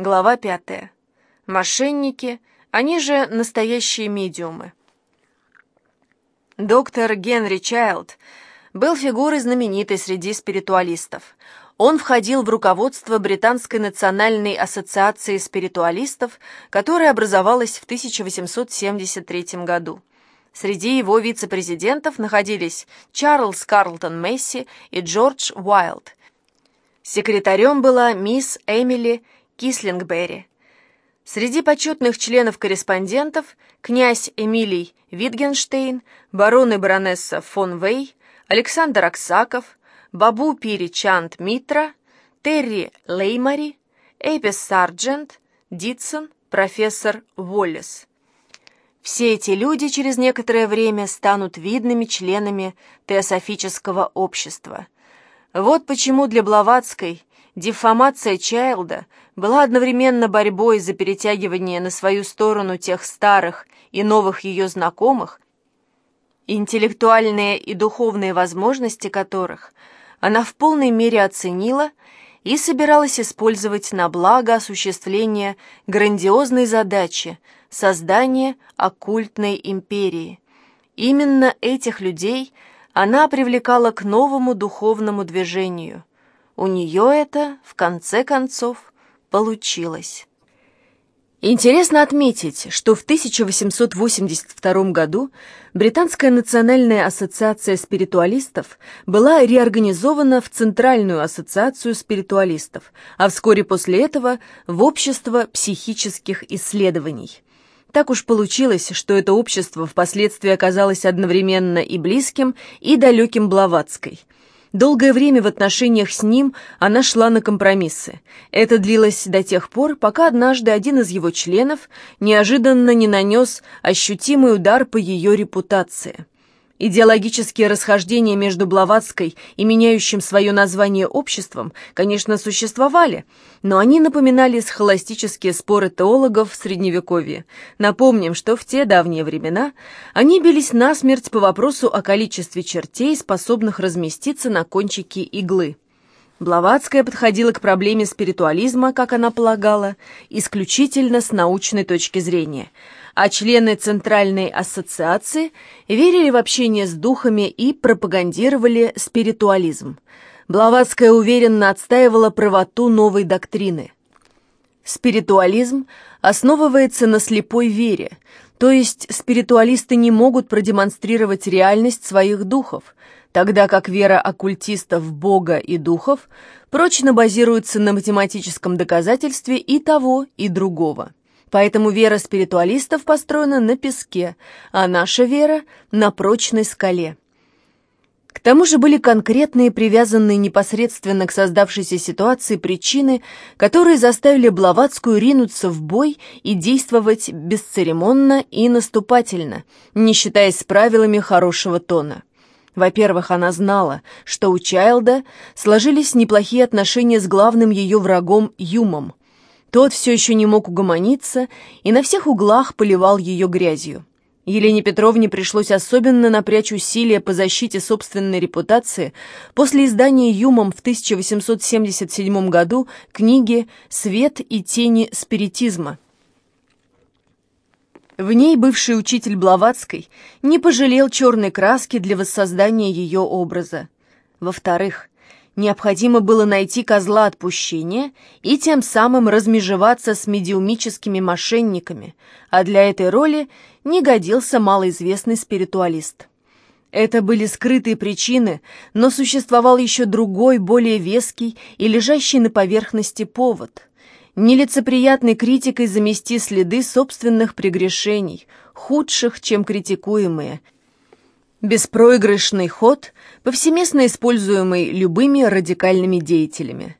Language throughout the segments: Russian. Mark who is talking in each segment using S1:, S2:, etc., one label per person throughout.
S1: Глава пятая. Мошенники, они же настоящие медиумы. Доктор Генри Чайлд был фигурой знаменитой среди спиритуалистов. Он входил в руководство Британской национальной ассоциации спиритуалистов, которая образовалась в 1873 году. Среди его вице-президентов находились Чарльз Карлтон Месси и Джордж Уайлд. Секретарем была мисс Эмили Кислингберри. Среди почетных членов-корреспондентов князь Эмилий Витгенштейн, барон и баронесса фон Вей, Александр Аксаков, Бабу Пири Чант Митра, Терри Леймари, Эпис Сарджент, Дитсон, профессор Уоллес. Все эти люди через некоторое время станут видными членами теософического общества. Вот почему для Блаватской дефамация Чайлда была одновременно борьбой за перетягивание на свою сторону тех старых и новых ее знакомых, интеллектуальные и духовные возможности которых она в полной мере оценила и собиралась использовать на благо осуществления грандиозной задачи создания оккультной империи. Именно этих людей она привлекала к новому духовному движению. У нее это, в конце концов, получилось. Интересно отметить, что в 1882 году Британская национальная ассоциация спиритуалистов была реорганизована в Центральную ассоциацию спиритуалистов, а вскоре после этого в Общество психических исследований. Так уж получилось, что это общество впоследствии оказалось одновременно и близким, и далеким Блаватской – Долгое время в отношениях с ним она шла на компромиссы. Это длилось до тех пор, пока однажды один из его членов неожиданно не нанес ощутимый удар по ее репутации. Идеологические расхождения между Блаватской и меняющим свое название обществом, конечно, существовали, но они напоминали схоластические споры теологов в Средневековье. Напомним, что в те давние времена они бились насмерть по вопросу о количестве чертей, способных разместиться на кончике иглы. Блаватская подходила к проблеме спиритуализма, как она полагала, исключительно с научной точки зрения – а члены Центральной ассоциации верили в общение с духами и пропагандировали спиритуализм. Блаватская уверенно отстаивала правоту новой доктрины. Спиритуализм основывается на слепой вере, то есть спиритуалисты не могут продемонстрировать реальность своих духов, тогда как вера оккультистов Бога и духов прочно базируется на математическом доказательстве и того, и другого. Поэтому вера спиритуалистов построена на песке, а наша вера — на прочной скале. К тому же были конкретные, привязанные непосредственно к создавшейся ситуации причины, которые заставили Блаватскую ринуться в бой и действовать бесцеремонно и наступательно, не считаясь правилами хорошего тона. Во-первых, она знала, что у Чайлда сложились неплохие отношения с главным ее врагом Юмом, тот все еще не мог угомониться и на всех углах поливал ее грязью. Елене Петровне пришлось особенно напрячь усилия по защите собственной репутации после издания Юмом в 1877 году книги «Свет и тени спиритизма». В ней бывший учитель Блаватской не пожалел черной краски для воссоздания ее образа. Во-вторых, необходимо было найти козла отпущения и тем самым размежеваться с медиумическими мошенниками, а для этой роли не годился малоизвестный спиритуалист. Это были скрытые причины, но существовал еще другой, более веский и лежащий на поверхности повод. Нелицеприятной критикой замести следы собственных прегрешений, худших, чем критикуемые – Беспроигрышный ход, повсеместно используемый любыми радикальными деятелями.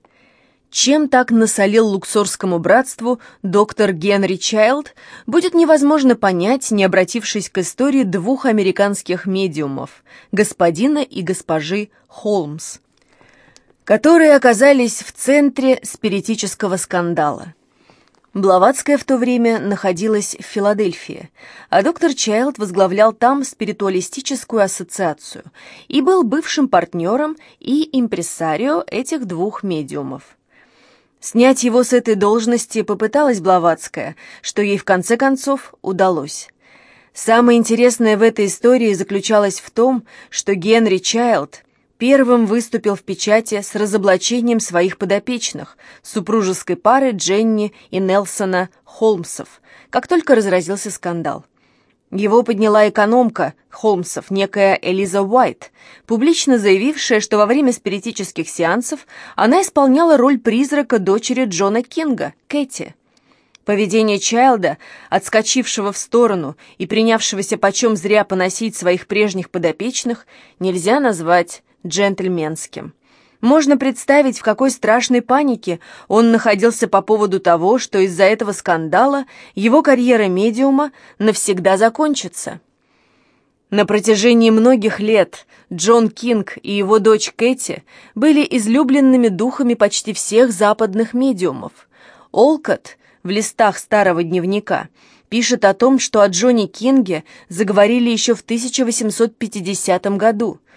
S1: Чем так насолил луксорскому братству доктор Генри Чайлд, будет невозможно понять, не обратившись к истории двух американских медиумов, господина и госпожи Холмс, которые оказались в центре спиритического скандала. Блаватская в то время находилась в Филадельфии, а доктор Чайлд возглавлял там спиритуалистическую ассоциацию и был бывшим партнером и импресарио этих двух медиумов. Снять его с этой должности попыталась Блаватская, что ей в конце концов удалось. Самое интересное в этой истории заключалось в том, что Генри Чайлд первым выступил в печати с разоблачением своих подопечных, супружеской пары Дженни и Нелсона Холмсов, как только разразился скандал. Его подняла экономка Холмсов, некая Элиза Уайт, публично заявившая, что во время спиритических сеансов она исполняла роль призрака дочери Джона Кинга, Кэти. Поведение Чайлда, отскочившего в сторону и принявшегося почем зря поносить своих прежних подопечных, нельзя назвать джентльменским. Можно представить, в какой страшной панике он находился по поводу того, что из-за этого скандала его карьера медиума навсегда закончится. На протяжении многих лет Джон Кинг и его дочь Кэти были излюбленными духами почти всех западных медиумов. Олкот в листах старого дневника пишет о том, что о Джоне Кинге заговорили еще в 1850 году –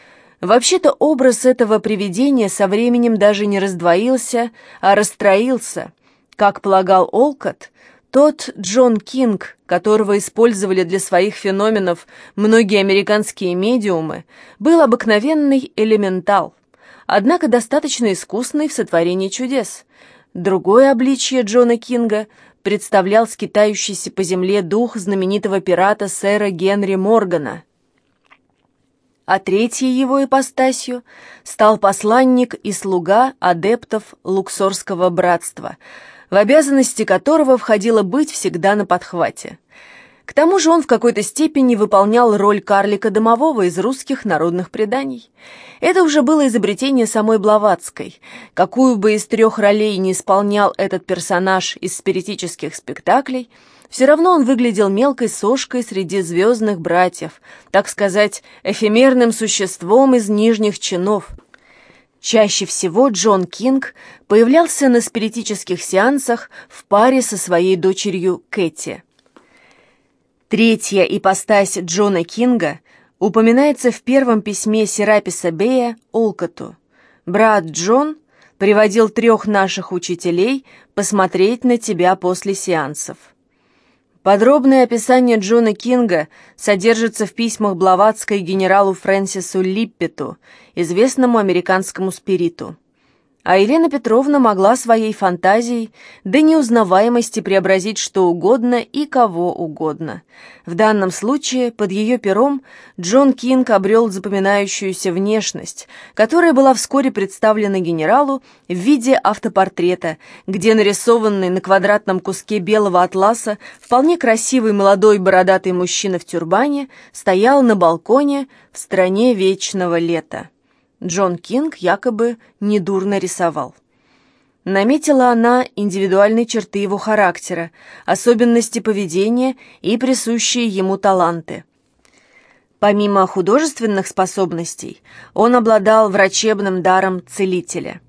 S1: Вообще-то образ этого привидения со временем даже не раздвоился, а расстроился. Как полагал Олкот, тот Джон Кинг, которого использовали для своих феноменов многие американские медиумы, был обыкновенный элементал, однако достаточно искусный в сотворении чудес. Другое обличье Джона Кинга представлял скитающийся по земле дух знаменитого пирата сэра Генри Моргана – а третьей его ипостасью стал посланник и слуга адептов Луксорского братства, в обязанности которого входило быть всегда на подхвате. К тому же он в какой-то степени выполнял роль карлика домового из русских народных преданий. Это уже было изобретение самой Блаватской. Какую бы из трех ролей не исполнял этот персонаж из спиритических спектаклей – все равно он выглядел мелкой сошкой среди звездных братьев, так сказать, эфемерным существом из нижних чинов. Чаще всего Джон Кинг появлялся на спиритических сеансах в паре со своей дочерью Кэти. Третья ипостась Джона Кинга упоминается в первом письме Сераписа Бея Олкоту. Брат Джон приводил трех наших учителей посмотреть на тебя после сеансов. Подробное описание Джона Кинга содержится в письмах Блаватской генералу Фрэнсису Липпету, известному американскому спириту. А Елена Петровна могла своей фантазией до неузнаваемости преобразить что угодно и кого угодно. В данном случае под ее пером Джон Кинг обрел запоминающуюся внешность, которая была вскоре представлена генералу в виде автопортрета, где нарисованный на квадратном куске белого атласа вполне красивый молодой бородатый мужчина в тюрбане стоял на балконе в стране вечного лета. Джон Кинг якобы недурно рисовал. Наметила она индивидуальные черты его характера, особенности поведения и присущие ему таланты. Помимо художественных способностей, он обладал врачебным даром целителя.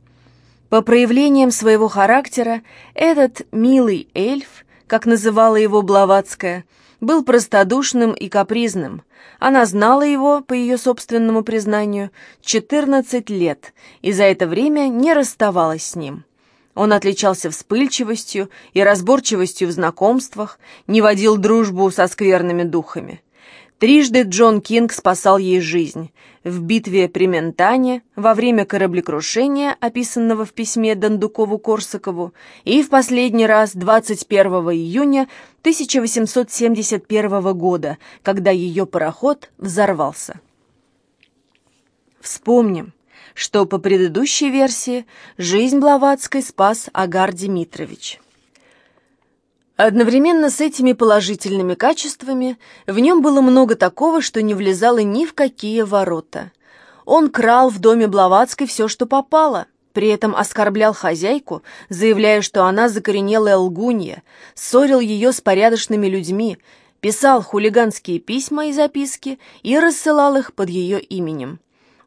S1: По проявлениям своего характера этот милый эльф, как называла его Блаватская, был простодушным и капризным – она знала его, по ее собственному признанию, 14 лет и за это время не расставалась с ним. Он отличался вспыльчивостью и разборчивостью в знакомствах, не водил дружбу со скверными духами. Трижды Джон Кинг спасал ей жизнь. В битве при Ментане, во время кораблекрушения, описанного в письме Дондукову-Корсакову, и в последний раз 21 июня 1871 года, когда ее пароход взорвался. Вспомним, что по предыдущей версии жизнь Блаватской спас Агар Дмитрович. Одновременно с этими положительными качествами в нем было много такого, что не влезало ни в какие ворота. Он крал в доме Блаватской все, что попало, при этом оскорблял хозяйку, заявляя, что она закоренелая лгунья, ссорил ее с порядочными людьми, писал хулиганские письма и записки и рассылал их под ее именем.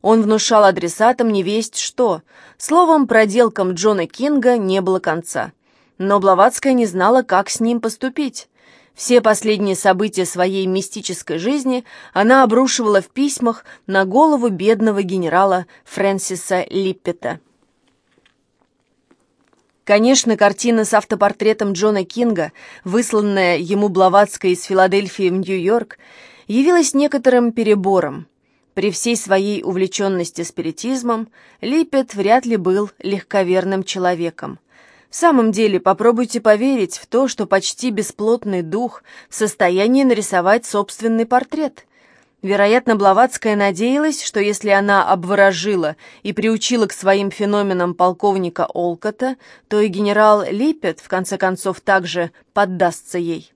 S1: Он внушал адресатам невесть что. Словом, проделкам Джона Кинга не было конца но Блаватская не знала, как с ним поступить. Все последние события своей мистической жизни она обрушивала в письмах на голову бедного генерала Фрэнсиса Липпета. Конечно, картина с автопортретом Джона Кинга, высланная ему Блаватской из Филадельфии в Нью-Йорк, явилась некоторым перебором. При всей своей увлеченности спиритизмом Липпет вряд ли был легковерным человеком. В самом деле, попробуйте поверить в то, что почти бесплотный дух в состоянии нарисовать собственный портрет. Вероятно, Блаватская надеялась, что если она обворожила и приучила к своим феноменам полковника Олкота, то и генерал Липпет, в конце концов, также поддастся ей.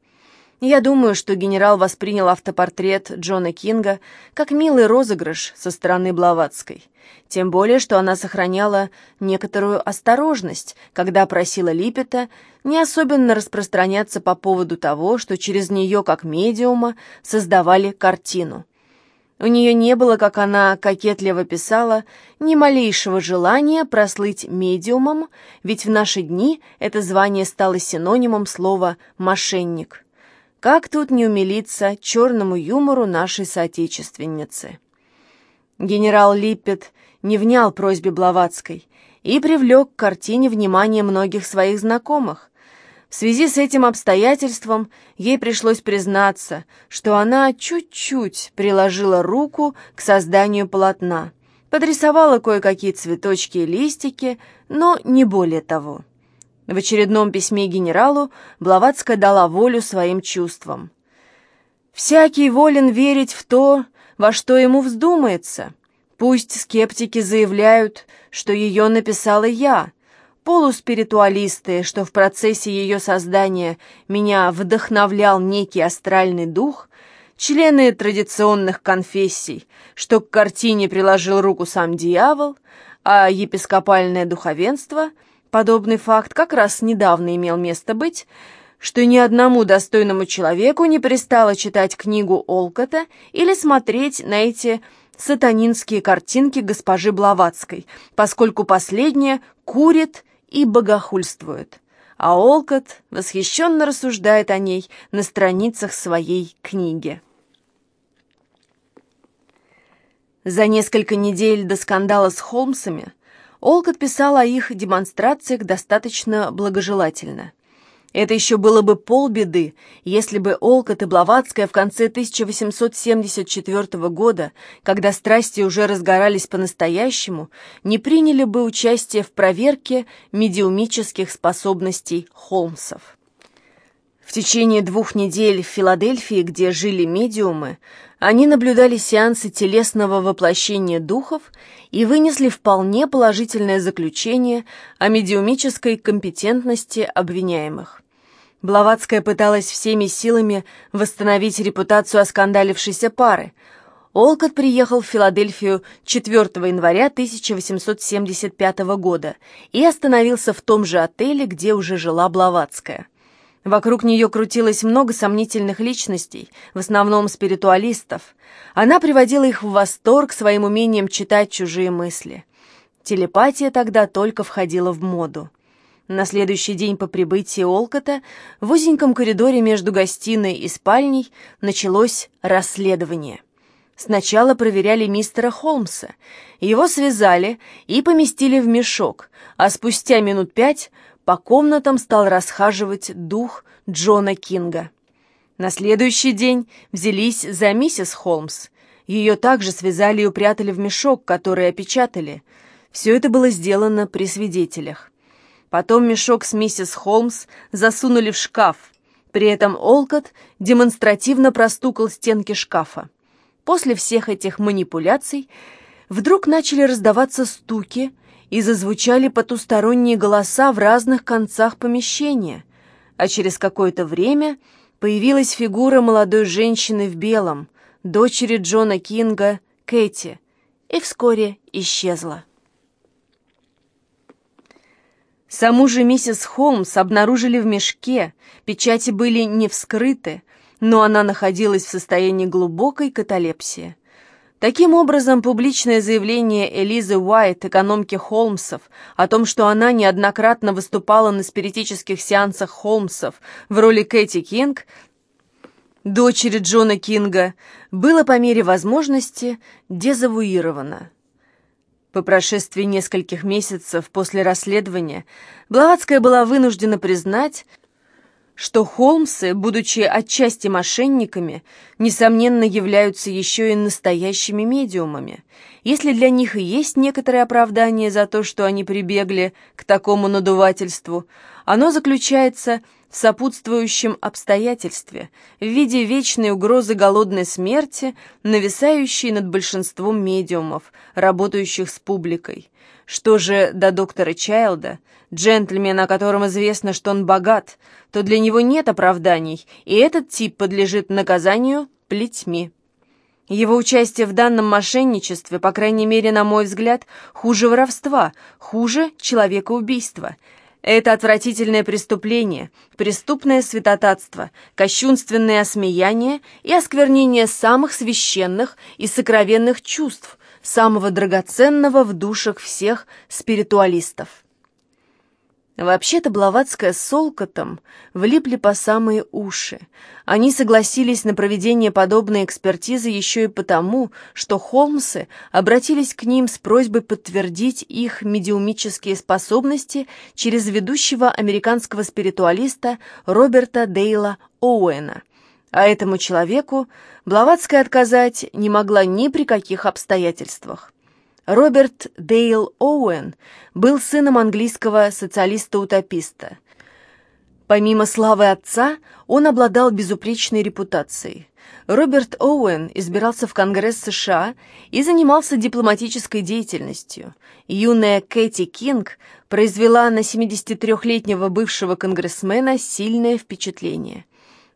S1: Я думаю, что генерал воспринял автопортрет Джона Кинга как милый розыгрыш со стороны Блаватской. Тем более, что она сохраняла некоторую осторожность, когда просила Липпета не особенно распространяться по поводу того, что через нее, как медиума, создавали картину. У нее не было, как она кокетливо писала, ни малейшего желания прослыть медиумом, ведь в наши дни это звание стало синонимом слова «мошенник». Как тут не умилиться черному юмору нашей соотечественницы? Генерал Липпет не внял просьбе Блаватской и привлек к картине внимание многих своих знакомых. В связи с этим обстоятельством ей пришлось признаться, что она чуть-чуть приложила руку к созданию полотна, подрисовала кое-какие цветочки и листики, но не более того. В очередном письме генералу Блаватская дала волю своим чувствам. «Всякий волен верить в то, во что ему вздумается. Пусть скептики заявляют, что ее написала я, полуспиритуалисты, что в процессе ее создания меня вдохновлял некий астральный дух, члены традиционных конфессий, что к картине приложил руку сам дьявол, а епископальное духовенство — Подобный факт как раз недавно имел место быть, что ни одному достойному человеку не пристало читать книгу Олкота или смотреть на эти сатанинские картинки госпожи Блаватской, поскольку последняя курит и богохульствует. А Олкот восхищенно рассуждает о ней на страницах своей книги. За несколько недель до скандала с Холмсами Олкот писал о их демонстрациях достаточно благожелательно. Это еще было бы полбеды, если бы Олкот и Блаватская в конце 1874 года, когда страсти уже разгорались по-настоящему, не приняли бы участие в проверке медиумических способностей Холмсов. В течение двух недель в Филадельфии, где жили медиумы, они наблюдали сеансы телесного воплощения духов и вынесли вполне положительное заключение о медиумической компетентности обвиняемых. Блаватская пыталась всеми силами восстановить репутацию оскандалившейся пары. Олкот приехал в Филадельфию 4 января 1875 года и остановился в том же отеле, где уже жила Блаватская. Вокруг нее крутилось много сомнительных личностей, в основном спиритуалистов. Она приводила их в восторг своим умением читать чужие мысли. Телепатия тогда только входила в моду. На следующий день по прибытии Олкота в узеньком коридоре между гостиной и спальней началось расследование. Сначала проверяли мистера Холмса. Его связали и поместили в мешок, а спустя минут пять по комнатам стал расхаживать дух Джона Кинга. На следующий день взялись за миссис Холмс. Ее также связали и упрятали в мешок, который опечатали. Все это было сделано при свидетелях. Потом мешок с миссис Холмс засунули в шкаф. При этом Олкот демонстративно простукал стенки шкафа. После всех этих манипуляций вдруг начали раздаваться стуки, и зазвучали потусторонние голоса в разных концах помещения, а через какое-то время появилась фигура молодой женщины в белом, дочери Джона Кинга, Кэти, и вскоре исчезла. Саму же миссис Холмс обнаружили в мешке, печати были не вскрыты, но она находилась в состоянии глубокой каталепсии. Таким образом, публичное заявление Элизы Уайт, экономки Холмсов, о том, что она неоднократно выступала на спиритических сеансах Холмсов в роли Кэти Кинг, дочери Джона Кинга, было по мере возможности дезавуировано. По прошествии нескольких месяцев после расследования Блаватская была вынуждена признать, что Холмсы, будучи отчасти мошенниками, несомненно являются еще и настоящими медиумами. Если для них и есть некоторое оправдание за то, что они прибегли к такому надувательству, оно заключается в сопутствующем обстоятельстве в виде вечной угрозы голодной смерти, нависающей над большинством медиумов, работающих с публикой. Что же до доктора Чайлда, джентльмена, о котором известно, что он богат, то для него нет оправданий, и этот тип подлежит наказанию плетьми. Его участие в данном мошенничестве, по крайней мере, на мой взгляд, хуже воровства, хуже человекоубийства. Это отвратительное преступление, преступное святотатство, кощунственное осмеяние и осквернение самых священных и сокровенных чувств, самого драгоценного в душах всех спиритуалистов. Вообще-то Блаватская с Солкотом влипли по самые уши. Они согласились на проведение подобной экспертизы еще и потому, что Холмсы обратились к ним с просьбой подтвердить их медиумические способности через ведущего американского спиритуалиста Роберта Дейла Оуэна. А этому человеку Блаватская отказать не могла ни при каких обстоятельствах. Роберт Дейл Оуэн был сыном английского социалиста-утописта. Помимо славы отца, он обладал безупречной репутацией. Роберт Оуэн избирался в Конгресс США и занимался дипломатической деятельностью. Юная Кэти Кинг произвела на 73-летнего бывшего конгрессмена сильное впечатление.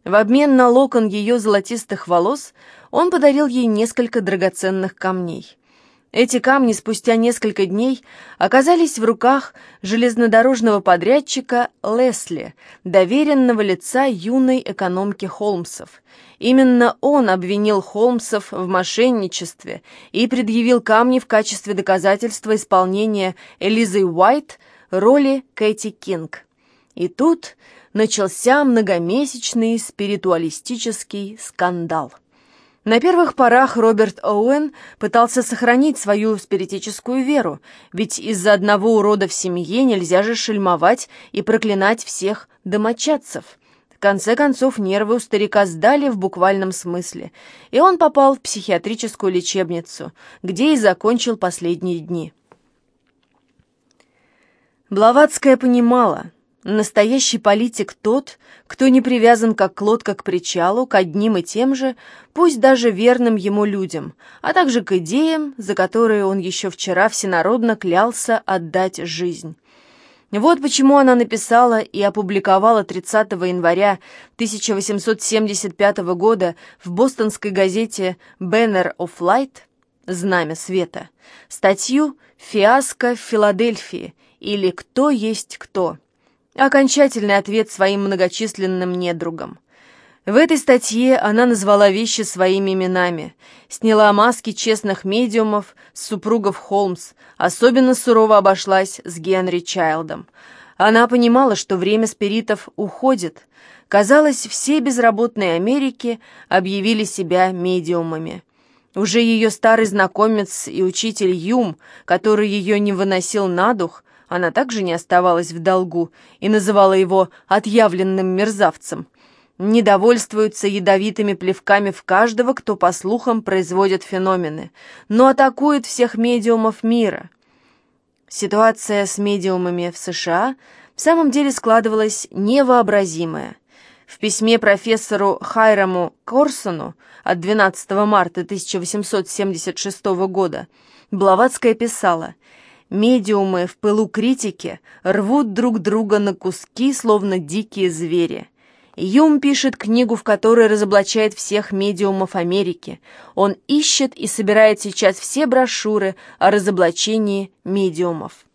S1: В обмен на локон ее золотистых волос он подарил ей несколько драгоценных камней. Эти камни спустя несколько дней оказались в руках железнодорожного подрядчика Лесли, доверенного лица юной экономки Холмсов. Именно он обвинил Холмсов в мошенничестве и предъявил камни в качестве доказательства исполнения Элизы Уайт роли Кэти Кинг. И тут начался многомесячный спиритуалистический скандал. На первых порах Роберт Оуэн пытался сохранить свою спиритическую веру, ведь из-за одного урода в семье нельзя же шельмовать и проклинать всех домочадцев. В конце концов, нервы у старика сдали в буквальном смысле, и он попал в психиатрическую лечебницу, где и закончил последние дни. Блаватская понимала, Настоящий политик тот, кто не привязан как лодка к причалу, к одним и тем же, пусть даже верным ему людям, а также к идеям, за которые он еще вчера всенародно клялся отдать жизнь. Вот почему она написала и опубликовала 30 января 1875 года в бостонской газете «Banner of Light» «Знамя света» статью «Фиаско в Филадельфии» или «Кто есть кто?» Окончательный ответ своим многочисленным недругам. В этой статье она назвала вещи своими именами, сняла маски честных медиумов с супругов Холмс, особенно сурово обошлась с Генри Чайлдом. Она понимала, что время спиритов уходит. Казалось, все безработные Америки объявили себя медиумами. Уже ее старый знакомец и учитель Юм, который ее не выносил на дух, она также не оставалась в долгу и называла его отъявленным мерзавцем. Недовольствуются ядовитыми плевками в каждого, кто, по слухам, производит феномены, но атакует всех медиумов мира. Ситуация с медиумами в США в самом деле складывалась невообразимая. В письме профессору Хайраму Корсону от 12 марта 1876 года Блаватская писала – Медиумы в пылу критики рвут друг друга на куски, словно дикие звери. Юм пишет книгу, в которой разоблачает всех медиумов Америки. Он ищет и собирает сейчас все брошюры о разоблачении медиумов.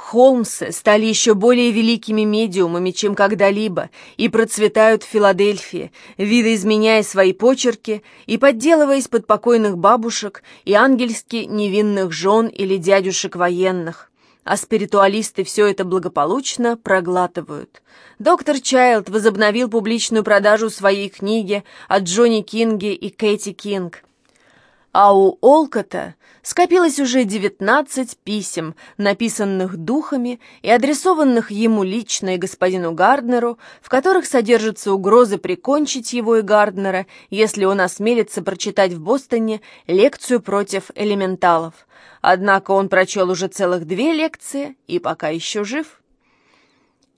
S1: Холмсы стали еще более великими медиумами, чем когда-либо, и процветают в Филадельфии, видоизменяя свои почерки и подделываясь под покойных бабушек и ангельски невинных жен или дядюшек военных. А спиритуалисты все это благополучно проглатывают. Доктор Чайлд возобновил публичную продажу своей книги о Джонни Кинге и Кэти Кинг. а у Олкота скопилось уже 19 писем, написанных духами и адресованных ему лично и господину Гарднеру, в которых содержатся угрозы прикончить его и Гарднера, если он осмелится прочитать в Бостоне лекцию против элементалов. Однако он прочел уже целых две лекции и пока еще жив.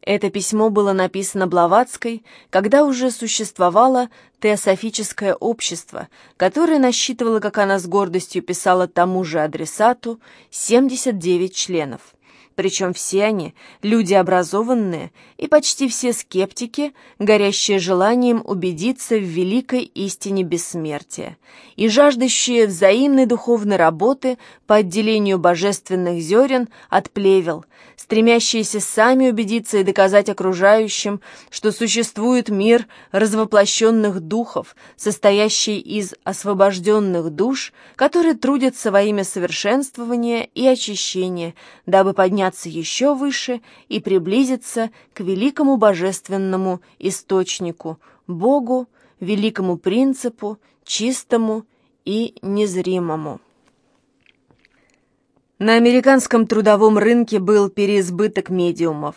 S1: Это письмо было написано Блаватской, когда уже существовало теософическое общество, которое насчитывало, как она с гордостью писала тому же адресату, 79 членов. Причем все они – люди образованные и почти все скептики, горящие желанием убедиться в великой истине бессмертия и жаждущие взаимной духовной работы по отделению божественных зерен от плевел, стремящиеся сами убедиться и доказать окружающим, что существует мир развоплощенных духов, состоящий из освобожденных душ, которые трудятся во имя совершенствования и очищения, дабы подняться еще выше и приблизиться к великому божественному источнику, Богу, великому принципу, чистому и незримому. На американском трудовом рынке был переизбыток медиумов.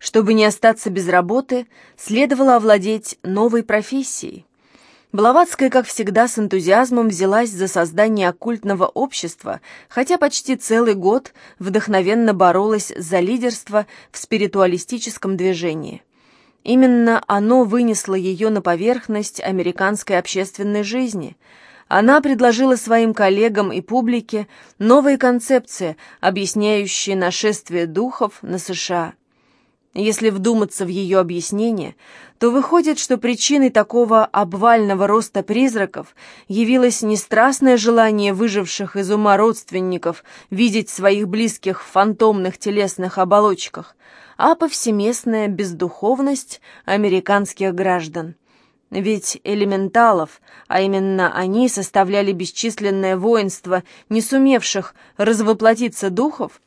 S1: Чтобы не остаться без работы, следовало овладеть новой профессией. Блаватская, как всегда, с энтузиазмом взялась за создание оккультного общества, хотя почти целый год вдохновенно боролась за лидерство в спиритуалистическом движении. Именно оно вынесло ее на поверхность американской общественной жизни – она предложила своим коллегам и публике новые концепции, объясняющие нашествие духов на США. Если вдуматься в ее объяснение, то выходит, что причиной такого обвального роста призраков явилось не страстное желание выживших из ума родственников видеть своих близких в фантомных телесных оболочках, а повсеместная бездуховность американских граждан. Ведь элементалов, а именно они составляли бесчисленное воинство, не сумевших развоплотиться духов,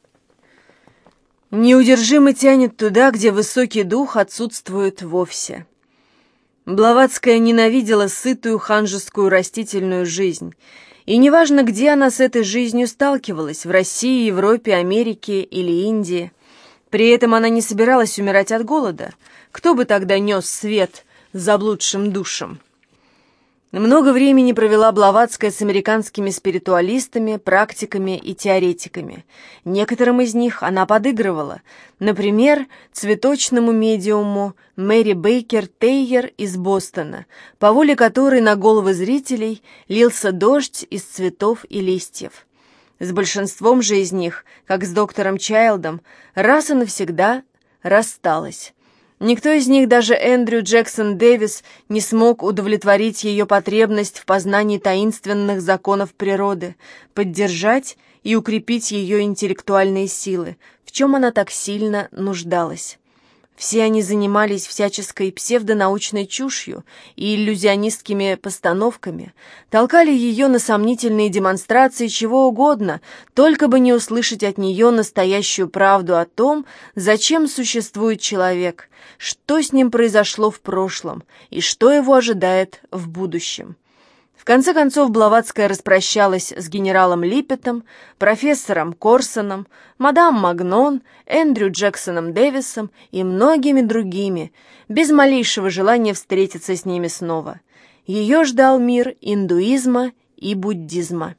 S1: неудержимо тянет туда, где высокий дух отсутствует вовсе. Блаватская ненавидела сытую ханжескую растительную жизнь, и неважно, где она с этой жизнью сталкивалась, в России, Европе, Америке или Индии. При этом она не собиралась умирать от голода. Кто бы тогда нес свет заблудшим душам. Много времени провела Блаватская с американскими спиритуалистами, практиками и теоретиками. Некоторым из них она подыгрывала. Например, цветочному медиуму Мэри Бейкер Тейер из Бостона, по воле которой на головы зрителей лился дождь из цветов и листьев. С большинством же из них, как с доктором Чайлдом, раз и навсегда рассталась. Никто из них, даже Эндрю Джексон Дэвис, не смог удовлетворить ее потребность в познании таинственных законов природы, поддержать и укрепить ее интеллектуальные силы, в чем она так сильно нуждалась. Все они занимались всяческой псевдонаучной чушью и иллюзионистскими постановками, толкали ее на сомнительные демонстрации чего угодно, только бы не услышать от нее настоящую правду о том, зачем существует человек, что с ним произошло в прошлом и что его ожидает в будущем конце концов Блаватская распрощалась с генералом Липпетом, профессором Корсоном, мадам Магнон, Эндрю Джексоном Дэвисом и многими другими, без малейшего желания встретиться с ними снова. Ее ждал мир индуизма и буддизма.